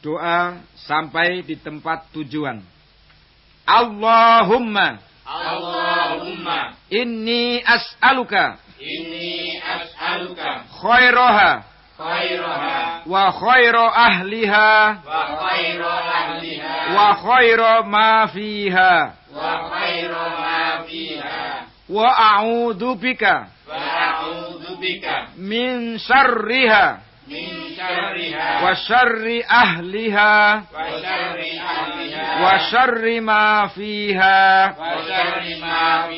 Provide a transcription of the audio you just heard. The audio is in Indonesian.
doa sampai di tempat tujuan. Allahumma. Allahumma. Inni as'aluka. Inni as'aluka. Khairaha khairaha wa khaira ahliha. Wa khaira ahliha. Wa khaira ma fiha. Wa khaira ma fiha. Wa a'udzu bika. Wa a'udzu bika. Min syarriha min syarriha wa syarri ahliha wa syarri ahliha wa syarri ma